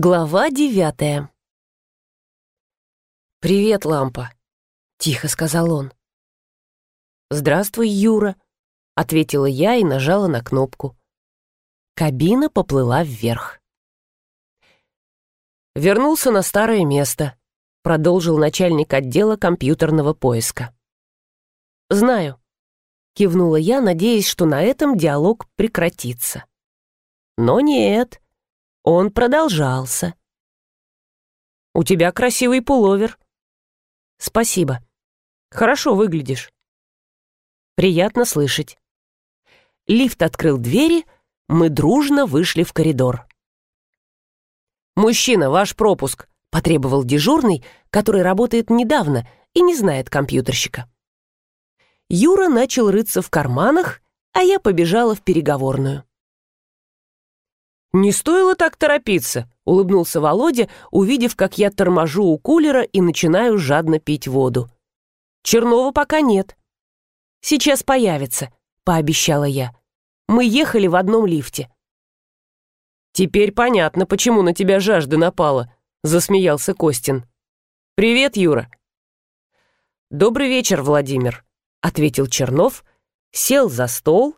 Глава девятая «Привет, лампа», — тихо сказал он. «Здравствуй, Юра», — ответила я и нажала на кнопку. Кабина поплыла вверх. Вернулся на старое место, продолжил начальник отдела компьютерного поиска. «Знаю», — кивнула я, надеясь, что на этом диалог прекратится. Но нет, — он продолжался. «У тебя красивый пуловер». «Спасибо. Хорошо выглядишь». «Приятно слышать». Лифт открыл двери, мы дружно вышли в коридор. «Мужчина, ваш пропуск», — потребовал дежурный, который работает недавно и не знает компьютерщика. Юра начал рыться в карманах, а я побежала в переговорную. «Не стоило так торопиться», — улыбнулся Володя, увидев, как я торможу у кулера и начинаю жадно пить воду. «Чернова пока нет». «Сейчас появится», — пообещала я. «Мы ехали в одном лифте». «Теперь понятно, почему на тебя жажда напала», — засмеялся Костин. «Привет, Юра». «Добрый вечер, Владимир», — ответил Чернов, сел за стол,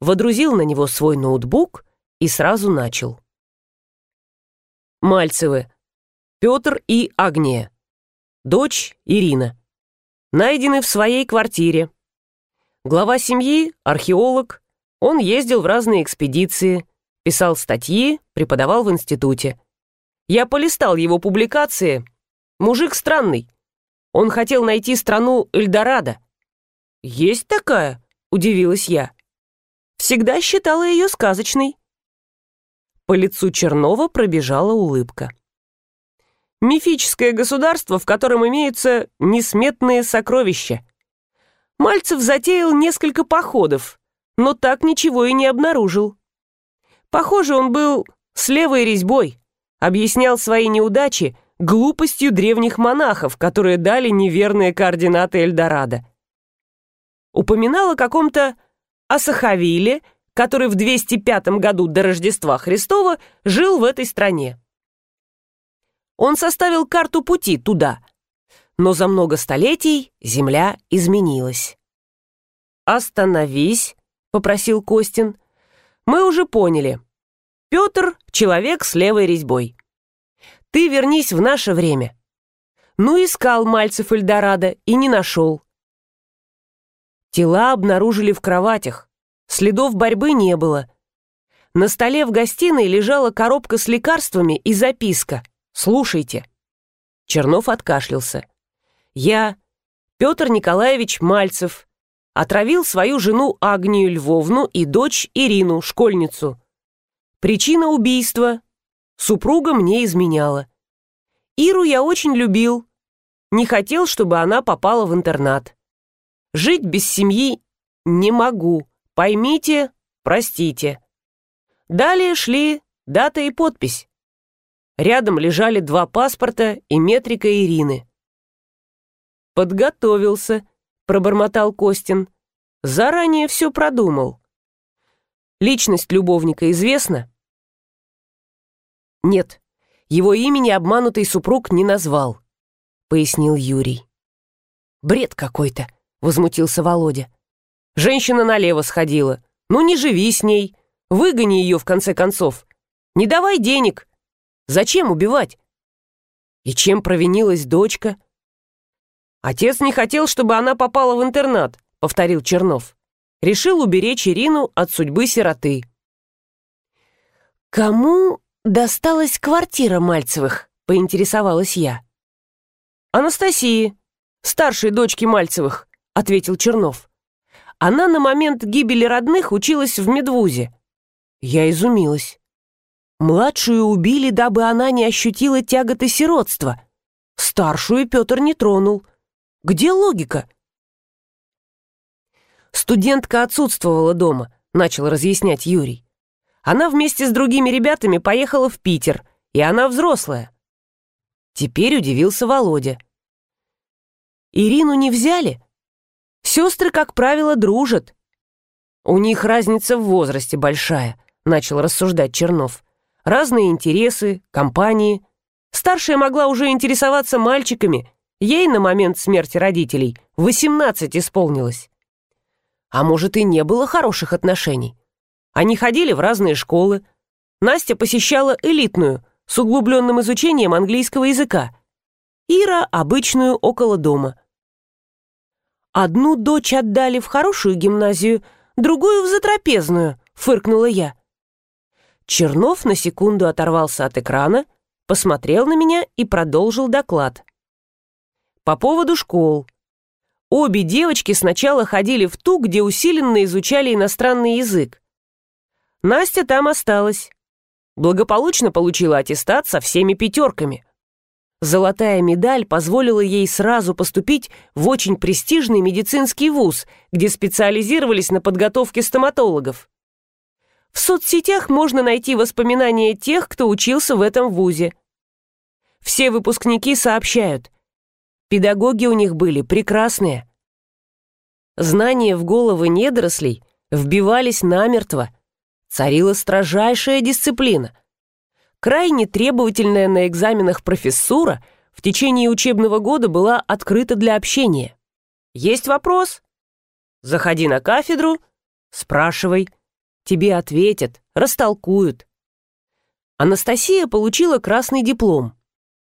водрузил на него свой ноутбук — и сразу начал. Мальцевы. Петр и Агния. Дочь Ирина. Найдены в своей квартире. Глава семьи – археолог. Он ездил в разные экспедиции, писал статьи, преподавал в институте. Я полистал его публикации. Мужик странный. Он хотел найти страну Эльдорадо. «Есть такая?» – удивилась я. Всегда считала ее сказочной. По лицу Чернова пробежала улыбка. «Мифическое государство, в котором имеются несметные сокровища. Мальцев затеял несколько походов, но так ничего и не обнаружил. Похоже, он был с левой резьбой, объяснял свои неудачи глупостью древних монахов, которые дали неверные координаты Эльдорадо. Упоминал о каком-то Асахавиле – который в 205 году до Рождества Христова жил в этой стране. Он составил карту пути туда, но за много столетий земля изменилась. «Остановись», — попросил Костин. «Мы уже поняли. Петр — человек с левой резьбой. Ты вернись в наше время». Ну, искал Мальцев Эльдорадо и не нашел. Тела обнаружили в кроватях. Следов борьбы не было. На столе в гостиной лежала коробка с лекарствами и записка. «Слушайте». Чернов откашлялся. «Я, Петр Николаевич Мальцев, отравил свою жену Агнию Львовну и дочь Ирину, школьницу. Причина убийства. Супруга мне изменяла. Иру я очень любил. Не хотел, чтобы она попала в интернат. Жить без семьи не могу. Поймите, простите. Далее шли дата и подпись. Рядом лежали два паспорта и метрика Ирины. «Подготовился», — пробормотал Костин. «Заранее все продумал». «Личность любовника известна?» «Нет, его имени обманутый супруг не назвал», — пояснил Юрий. «Бред какой-то», — возмутился Володя. Женщина налево сходила. Ну не живи с ней. Выгони ее в конце концов. Не давай денег. Зачем убивать? И чем провинилась дочка? Отец не хотел, чтобы она попала в интернат, повторил Чернов. Решил уберечь Ирину от судьбы сироты. Кому досталась квартира Мальцевых? поинтересовалась я. Анастасии, старшей дочке Мальцевых, ответил Чернов. Она на момент гибели родных училась в медвузе. Я изумилась. Младшую убили, дабы она не ощутила тяготы сиротства. Старшую Петр не тронул. Где логика? Студентка отсутствовала дома, начал разъяснять Юрий. Она вместе с другими ребятами поехала в Питер, и она взрослая. Теперь удивился Володя. Ирину не взяли? Сестры, как правило, дружат. У них разница в возрасте большая, начал рассуждать Чернов. разные интересы, компании. Старшая могла уже интересоваться мальчиками, ей на момент смерти родителей 18 исполнилось. А может, и не было хороших отношений. Они ходили в разные школы. Настя посещала элитную, с углубленным изучением английского языка. Ира — обычную около дома. «Одну дочь отдали в хорошую гимназию, другую в затрапезную», — фыркнула я. Чернов на секунду оторвался от экрана, посмотрел на меня и продолжил доклад. По поводу школ. Обе девочки сначала ходили в ту, где усиленно изучали иностранный язык. Настя там осталась. Благополучно получила аттестат со всеми пятерками. Золотая медаль позволила ей сразу поступить в очень престижный медицинский вуз, где специализировались на подготовке стоматологов. В соцсетях можно найти воспоминания тех, кто учился в этом вузе. Все выпускники сообщают, педагоги у них были прекрасные. Знания в головы недорослей вбивались намертво, царила строжайшая дисциплина – крайне требовательная на экзаменах профессура в течение учебного года была открыта для общения. Есть вопрос? Заходи на кафедру, спрашивай. Тебе ответят, растолкуют. Анастасия получила красный диплом.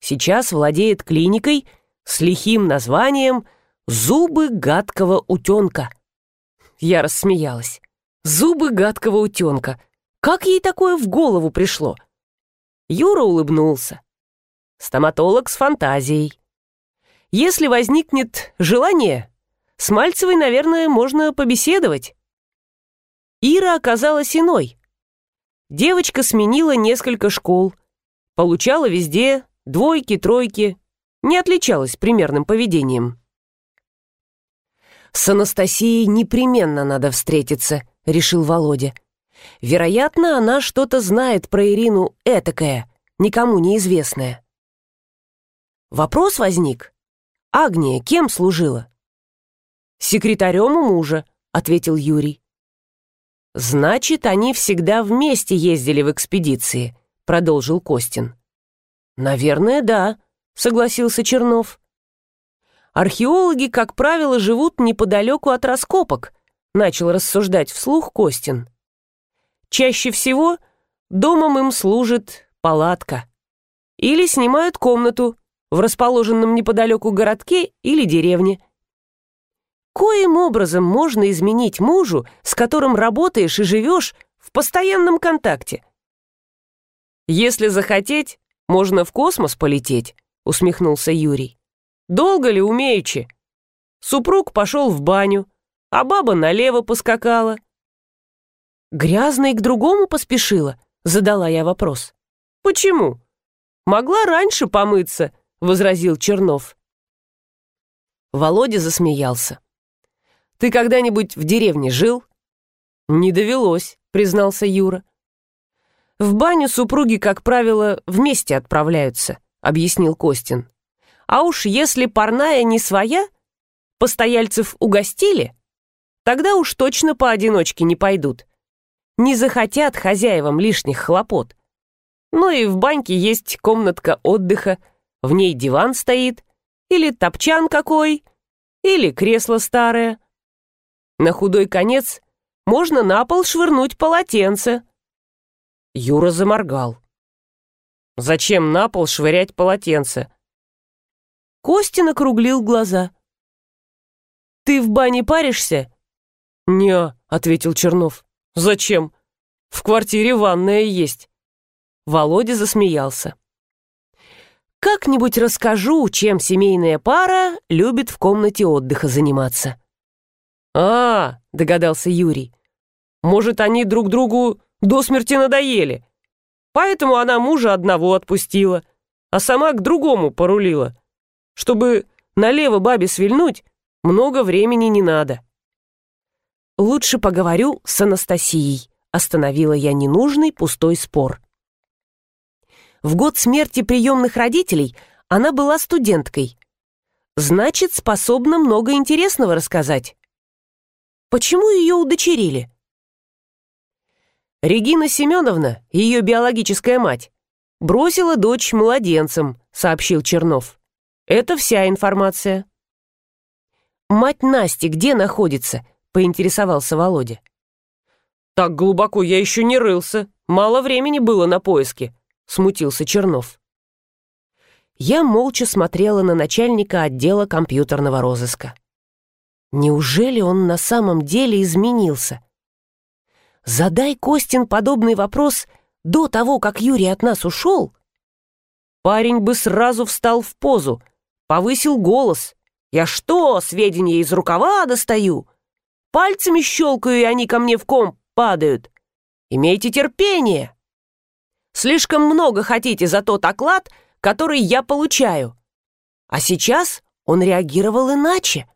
Сейчас владеет клиникой с лихим названием «Зубы гадкого утенка». Я рассмеялась. «Зубы гадкого утенка». Как ей такое в голову пришло? Юра улыбнулся. Стоматолог с фантазией. Если возникнет желание, с Мальцевой, наверное, можно побеседовать. Ира оказалась иной. Девочка сменила несколько школ, получала везде двойки, тройки, не отличалась примерным поведением. «С Анастасией непременно надо встретиться», — решил Володя. Вероятно, она что-то знает про Ирину этакое, никому неизвестное. Вопрос возник. Агния кем служила? Секретарем у мужа, ответил Юрий. Значит, они всегда вместе ездили в экспедиции, продолжил Костин. Наверное, да, согласился Чернов. Археологи, как правило, живут неподалеку от раскопок, начал рассуждать вслух Костин. Чаще всего домом им служит палатка. Или снимают комнату в расположенном неподалеку городке или деревне. Коим образом можно изменить мужу, с которым работаешь и живешь в постоянном контакте? Если захотеть, можно в космос полететь, усмехнулся Юрий. Долго ли умеючи? Супруг пошел в баню, а баба налево поскакала — «Грязной к другому поспешила?» — задала я вопрос. «Почему?» «Могла раньше помыться», — возразил Чернов. Володя засмеялся. «Ты когда-нибудь в деревне жил?» «Не довелось», — признался Юра. «В баню супруги, как правило, вместе отправляются», — объяснил Костин. «А уж если парная не своя, постояльцев угостили, тогда уж точно поодиночке не пойдут не захотят хозяевам лишних хлопот. Ну и в баньке есть комнатка отдыха, в ней диван стоит, или топчан какой, или кресло старое. На худой конец можно на пол швырнуть полотенце. Юра заморгал. Зачем на пол швырять полотенце? Костин округлил глаза. «Ты в бане паришься?» «Не», — ответил Чернов. «Зачем? В квартире ванная есть». Володя засмеялся. «Как-нибудь расскажу, чем семейная пара любит в комнате отдыха заниматься». «А, — догадался Юрий, — может, они друг другу до смерти надоели, поэтому она мужа одного отпустила, а сама к другому порулила. Чтобы налево бабе свильнуть, много времени не надо». «Лучше поговорю с Анастасией», — остановила я ненужный пустой спор. В год смерти приемных родителей она была студенткой. Значит, способна много интересного рассказать. Почему ее удочерили? Регина Семеновна, ее биологическая мать, бросила дочь младенцем, сообщил Чернов. Это вся информация. Мать Насти где находится? Поинтересовался Володя. Так глубоко я еще не рылся. Мало времени было на поиски, смутился Чернов. Я молча смотрела на начальника отдела компьютерного розыска. Неужели он на самом деле изменился? Задай Костин подобный вопрос до того, как Юрий от нас ушел. Парень бы сразу встал в позу, повысил голос. «Я что, сведения из рукава достаю? Пальцами щелкаю, и они ко мне в ком падают. Имейте терпение. Слишком много хотите за тот оклад, который я получаю. А сейчас он реагировал иначе.